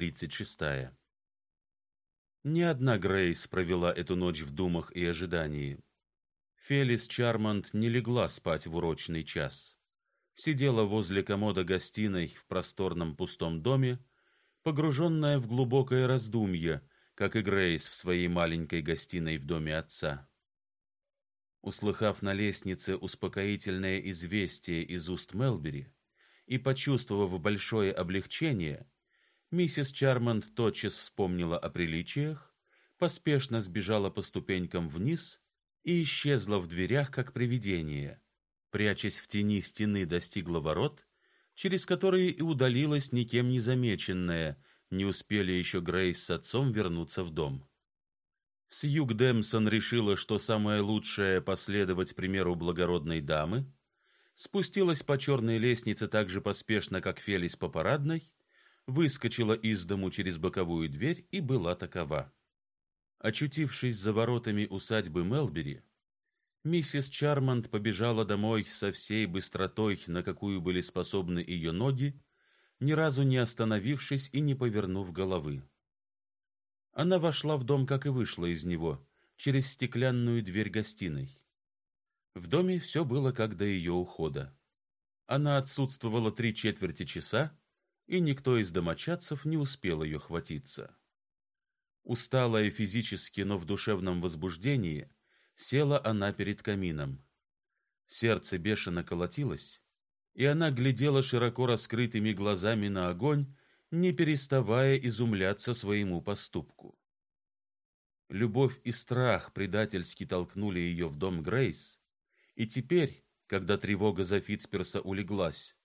36. Ни одна Грейс провела эту ночь в думах и ожидании. Фелис Чармонт не легла спать в урочный час. Сидела возле комода гостиной в просторном пустом доме, погруженная в глубокое раздумье, как и Грейс в своей маленькой гостиной в доме отца. Услыхав на лестнице успокоительное известие из уст Мелбери и почувствовав большое облегчение, миссис Чармонт тотчас вспомнила о приличиях, поспешно сбежала по ступенькам вниз и исчезла в дверях, как привидение. Прячась в тени стены, достигла ворот, через которые и удалилась никем не замеченная, не успели еще Грейс с отцом вернуться в дом. Сьюг Демсон решила, что самое лучшее последовать примеру благородной дамы, спустилась по черной лестнице так же поспешно, как Фелис по парадной, выскочила из дому через боковую дверь и была такова. Очутившись за воротами усадьбы Мелбери, миссис Чармонт побежала домой со всей быстротой, на какую были способны ее ноги, ни разу не остановившись и не повернув головы. Она вошла в дом, как и вышла из него, через стеклянную дверь гостиной. В доме все было как до ее ухода. Она отсутствовала три четверти часа, и никто из домочадцев не успел ее хватиться. Усталая физически, но в душевном возбуждении, села она перед камином. Сердце бешено колотилось, и она глядела широко раскрытыми глазами на огонь, не переставая изумляться своему поступку. Любовь и страх предательски толкнули ее в дом Грейс, и теперь, когда тревога за Фитцперса улеглась,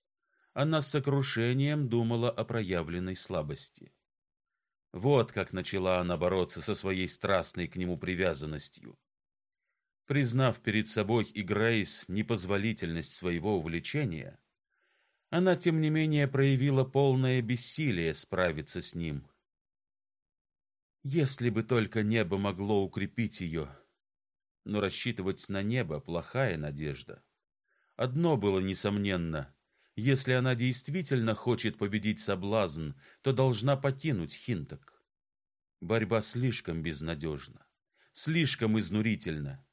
она с сокрушением думала о проявленной слабости. Вот как начала она бороться со своей страстной к нему привязанностью. Признав перед собой и Грейс непозволительность своего увлечения, она тем не менее проявила полное бессилие справиться с ним. Если бы только небо могло укрепить ее, но рассчитывать на небо плохая надежда. Одно было несомненно: если она действительно хочет победить соблазн, то должна покинуть Хинток. Борьба слишком безнадежна, слишком изнурительна.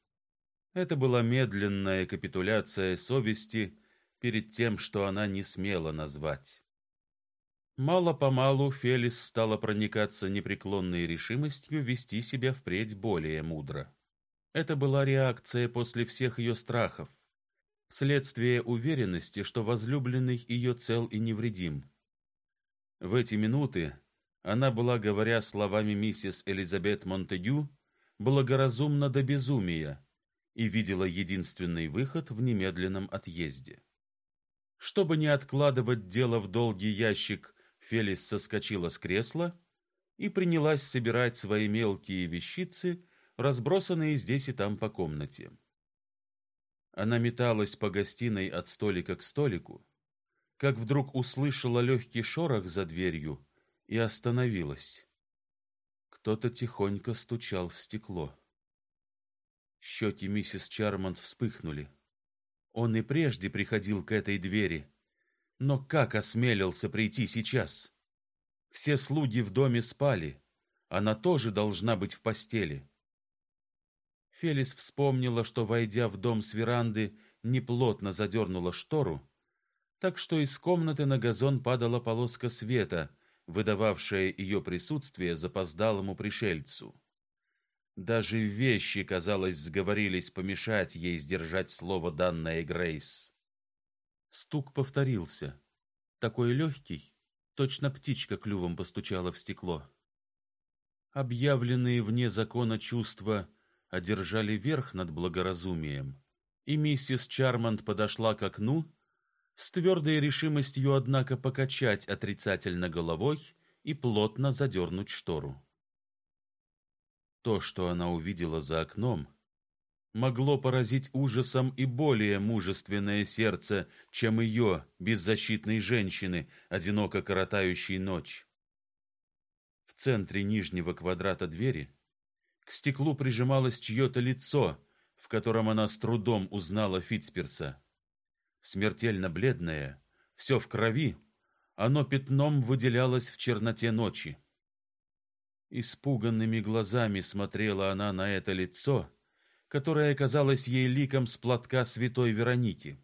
Это была медленная капитуляция совести перед тем, что она не смела назвать. Мало-помалу Фелис стала проникаться непреклонной решимостью вести себя впредь более мудро. Это была реакция после всех ее страхов, следствие уверенности, что возлюбленный ее цел и невредим. В эти минуты она была, говоря словами миссис Элизабет Монтегю, благоразумна до безумия и видела единственный выход в немедленном отъезде. Чтобы не откладывать дело в долгий ящик, Фелис соскочила с кресла и принялась собирать свои мелкие вещицы, разбросанные здесь и там по комнате. Она металась по гостиной от столика к столику, как вдруг услышала легкий шорох за дверью и остановилась. Кто-то тихонько стучал в стекло. Щеки миссис Чармонт вспыхнули. Он и прежде приходил к этой двери, но как осмелился прийти сейчас? Все слуги в доме спали, она тоже должна быть в постели. Фелис вспомнила, что, войдя в дом с веранды, неплотно задернула штору, так что из комнаты на газон падала полоска света, выдававшая ее присутствие запоздалому пришельцу. Даже вещи, казалось, сговорились помешать ей сдержать слово данное Грейс. Стук повторился, такой легкий, точно птичка клювом постучала в стекло. Объявленные вне закона чувства одержали верх над благоразумием, и миссис Чармонт подошла к окну с твердой решимостью, однако, покачать отрицательно головой и плотно задернуть штору. То, что она увидела за окном, могло поразить ужасом и более мужественное сердце, чем ее, беззащитной женщины, одиноко коротающей ночь. В центре нижнего квадрата двери к стеклу прижималось чье-то лицо, в котором она с трудом узнала Фитцперса. Смертельно бледное, все в крови, оно пятном выделялось в черноте ночи. Испуганными глазами смотрела она на это лицо, которое казалось ей ликом с платка святой Вероники.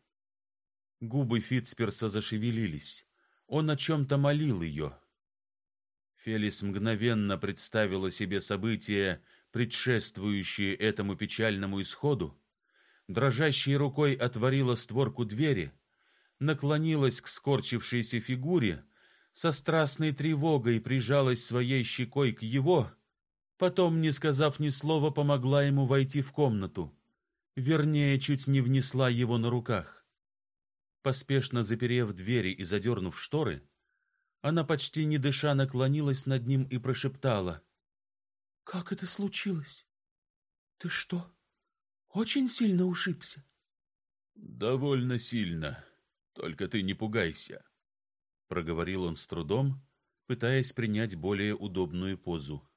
Губы Фитцперса зашевелились. Он о чем-то молил ее. Фелис мгновенно представила себе события, предшествующие этому печальному исходу, дрожащей рукой отворила створку двери, наклонилась к скорчившейся фигуре, со страстной тревогой прижалась своей щекой к его, потом, не сказав ни слова, помогла ему войти в комнату. Вернее, чуть не внесла его на руках. Поспешно заперев двери и задернув шторы, она почти не дыша наклонилась над ним и прошептала: "Как это случилось? Ты что, очень сильно ушибся?" "Довольно сильно. Только ты не пугайся", проговорил он с трудом, пытаясь принять более удобную позу.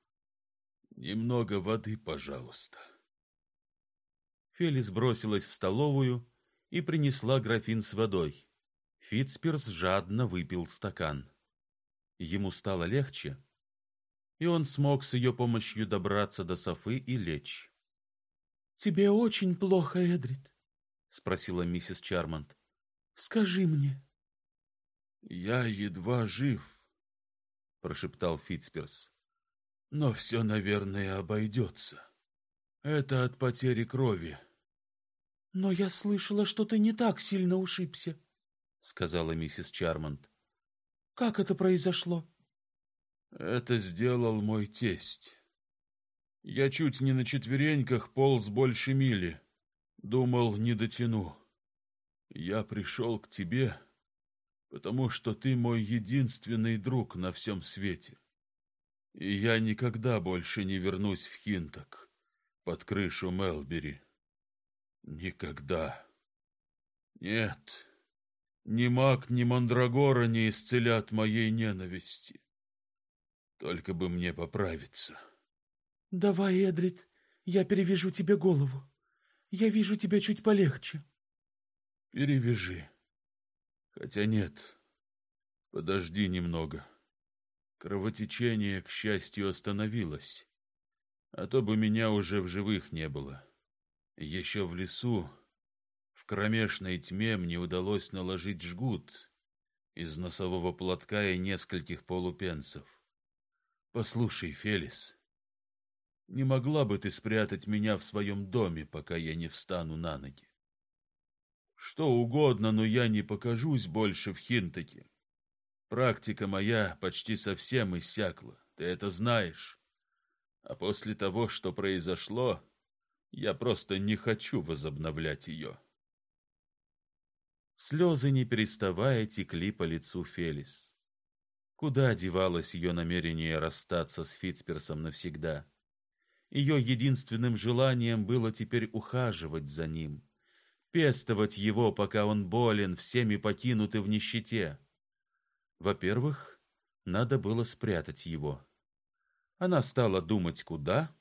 Немного воды, пожалуйста. Фелис бросилась в столовую и принесла графин с водой. Фитцперс жадно выпил стакан. Ему стало легче, и он смог с ее помощью добраться до Софы и лечь. Тебе очень плохо, Эдрит? спросила миссис Чармонт. Скажи мне. Я едва жив, прошептал Фитцперс. Но все, наверное, обойдется. Это от потери крови. Но я слышала, что ты не так сильно ушибся, сказала миссис Чармонт. Как это произошло? Это сделал мой тесть. Я чуть не на четвереньках полз больше мили. Думал, не дотяну. Я пришел к тебе, потому что ты мой единственный друг на всем свете. И я никогда больше не вернусь в Хинток под крышу Мелбери. Никогда. Нет, ни маг, ни мандрагора не исцелят моей ненависти. Только бы мне поправиться. Давай, Эдрит, я перевяжу тебе голову. Я вижу тебя чуть полегче. Перевяжи. Хотя нет, подожди немного. Кровотечение, к счастью, остановилось, а то бы меня уже в живых не было. Еще в лесу, в кромешной тьме, мне удалось наложить жгут из носового платка и нескольких полупенсов. Послушай, Фелис, не могла бы ты спрятать меня в своем доме, пока я не встану на ноги? Что угодно, но я не покажусь больше в Хинтаке. Практика моя почти совсем иссякла, ты это знаешь. А после того, что произошло, я просто не хочу возобновлять ее. Слезы, не переставая, текли по лицу Фелис. Куда девалось ее намерение расстаться с Фитцперсом навсегда? Ее единственным желанием было теперь ухаживать за ним, пестовать его, пока он болен, всеми покинут и в нищете. Во-первых, надо было спрятать его. Она стала думать, куда,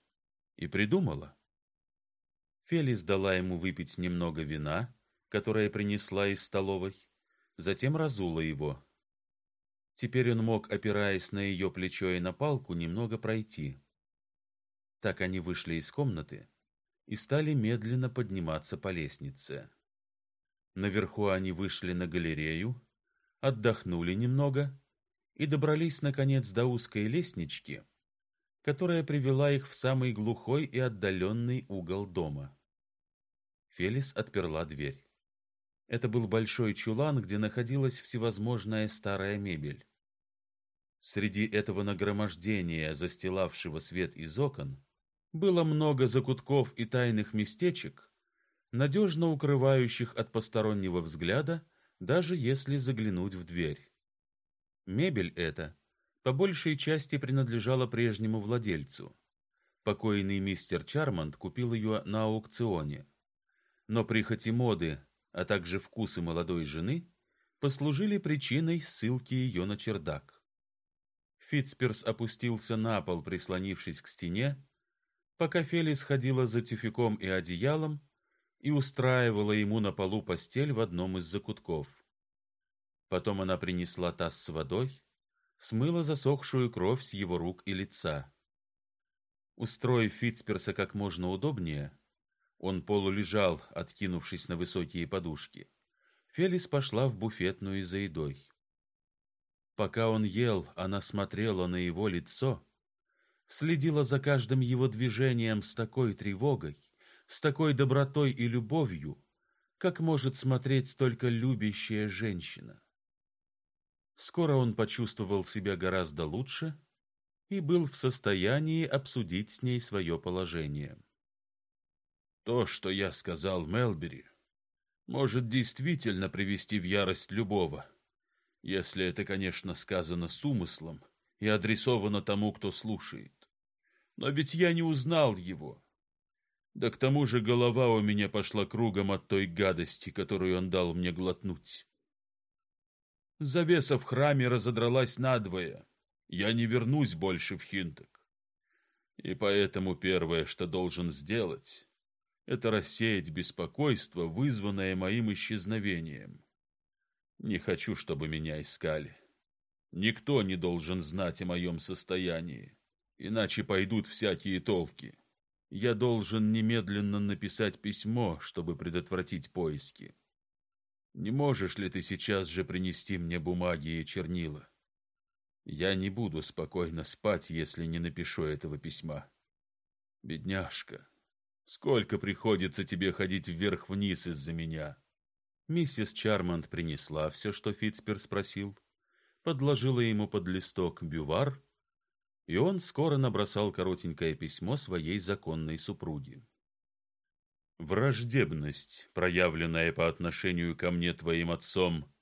и придумала. Фелис дала ему выпить немного вина, которое принесла из столовой, затем разула его. Теперь он мог, опираясь на ее плечо и на палку, немного пройти. Так они вышли из комнаты и стали медленно подниматься по лестнице. Наверху они вышли на галерею, отдохнули немного и добрались наконец до узкой лестнички, которая привела их в самый глухой и отдаленный угол дома. Фелис отперла дверь. Это был большой чулан, где находилась всевозможная старая мебель. Среди этого нагромождения, застилавшего свет из окон, было много закутков и тайных местечек, надежно укрывающих от постороннего взгляда, даже если заглянуть в дверь. Мебель эта по большей части принадлежала прежнему владельцу. Покойный мистер Чармонт купил ее на аукционе. Но прихоти моды, а также вкусы молодой жены послужили причиной ссылки ее на чердак. Фитцперс опустился на пол, прислонившись к стене, пока Фелис ходила за тюфяком и одеялом, и устраивала ему на полу постель в одном из закутков. Потом она принесла таз с водой, смыла засохшую кровь с его рук и лица. Устроив Фитцперса как можно удобнее, он полулежал, откинувшись на высокие подушки. Фелис пошла в буфетную за едой. Пока он ел, она смотрела на его лицо, следила за каждым его движением с такой тревогой, с такой добротой и любовью, как может смотреть только любящая женщина. Скоро он почувствовал себя гораздо лучше и был в состоянии обсудить с ней свое положение. То, что я сказал Мелбери, может действительно привести в ярость любого, если это, конечно, сказано с умыслом и адресовано тому, кто слушает. Но ведь я не узнал его. Да к тому же голова у меня пошла кругом от той гадости, которую он дал мне глотнуть. Завеса в храме разодралась надвое. Я не вернусь больше в Хинток. И поэтому первое, что должен сделать, это рассеять беспокойство, вызванное моим исчезновением. Не хочу, чтобы меня искали. Никто не должен знать о моем состоянии, иначе пойдут всякие толки. Я должен немедленно написать письмо, чтобы предотвратить поиски. Не можешь ли ты сейчас же принести мне бумаги и чернила? Я не буду спокойно спать, если не напишу этого письма. Бедняжка, сколько приходится тебе ходить вверх-вниз из-за меня. Миссис Чармонт принесла все, что Фитцпер спросил, подложила ему под листок бювар, и он скоро набросал коротенькое письмо своей законной супруге. Враждебность, проявленная по отношению ко мне твоим отцом,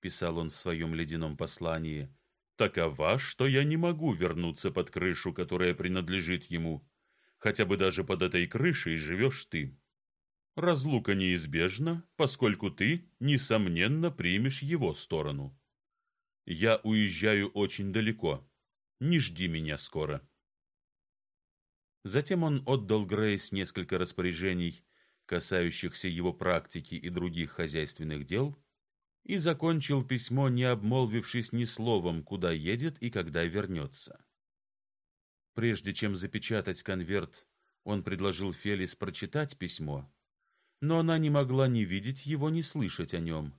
писал он в своем ледяном послании, такова, что я не могу вернуться под крышу, которая принадлежит ему, хотя бы даже под этой крышей живешь ты. Разлука неизбежна, поскольку ты несомненно примешь его сторону. Я уезжаю очень далеко. Не жди меня скоро. Затем он отдал Грейс несколько распоряжений касающихся его практики и других хозяйственных дел, и закончил письмо, не обмолвившись ни словом, куда едет и когда вернется. Прежде чем запечатать конверт, он предложил Фелис прочитать письмо, но она не могла ни видеть его, ни слышать о нем.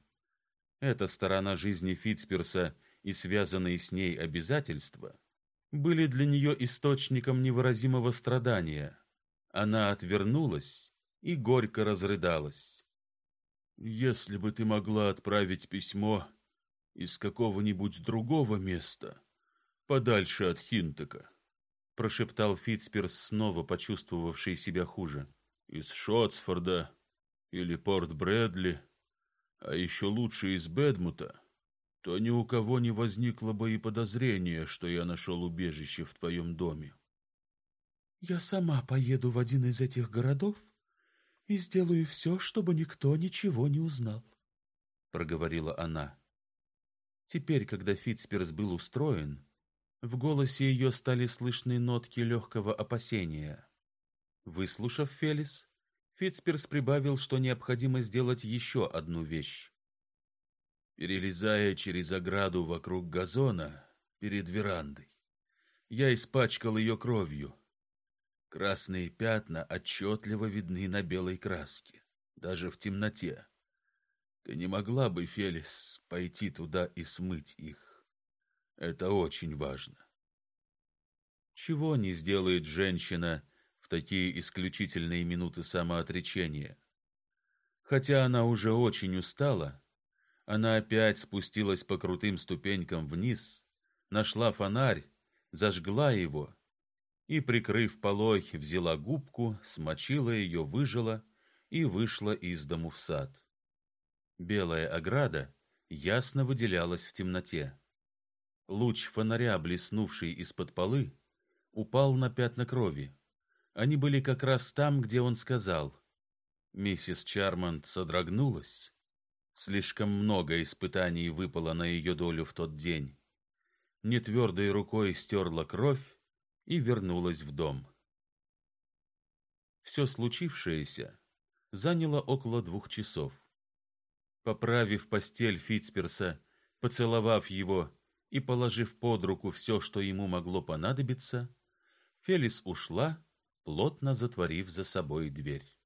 Эта сторона жизни Фитцперса и связанные с ней обязательства были для нее источником невыразимого страдания. Она отвернулась и горько разрыдалась. Если бы ты могла отправить письмо из какого-нибудь другого места, подальше от Хинтека, прошептал Фитцперс, снова почувствовавший себя хуже. Из Шотсфорда или Порт Брэдли, а еще лучше из Бедмута, то ни у кого не возникло бы и подозрения, что я нашел убежище в твоем доме. Я сама поеду в один из этих городов и сделаю все, чтобы никто ничего не узнал, проговорила она. Теперь, когда Фитцперс был устроен, в голосе ее стали слышны нотки легкого опасения. Выслушав Фелис, Фитцперс прибавил, что необходимо сделать еще одну вещь. Перелезая через ограду вокруг газона перед верандой, я испачкал ее кровью Красные пятна отчетливо видны на белой краске, даже в темноте. Ты не могла бы, Фелис, пойти туда и смыть их? Это очень важно. Чего не сделает женщина в такие исключительные минуты самоотречения? Хотя она уже очень устала, она опять спустилась по крутым ступенькам вниз, нашла фонарь, зажгла его и, прикрыв полой, взяла губку, смочила ее, выжила и вышла из дому в сад. Белая ограда ясно выделялась в темноте. Луч фонаря, блеснувший из-под полы, упал на пятна крови. Они были как раз там, где он сказал. Миссис Чармонт содрогнулась. Слишком много испытаний выпало на ее долю в тот день. Нетвердой рукой стерла кровь, и вернулась в дом. Все случившееся заняло около двух часов. Поправив постель Фитцперса Поцеловав его и положив под руку все, что ему могло понадобиться, Фелис ушла, плотно затворив за собой дверь.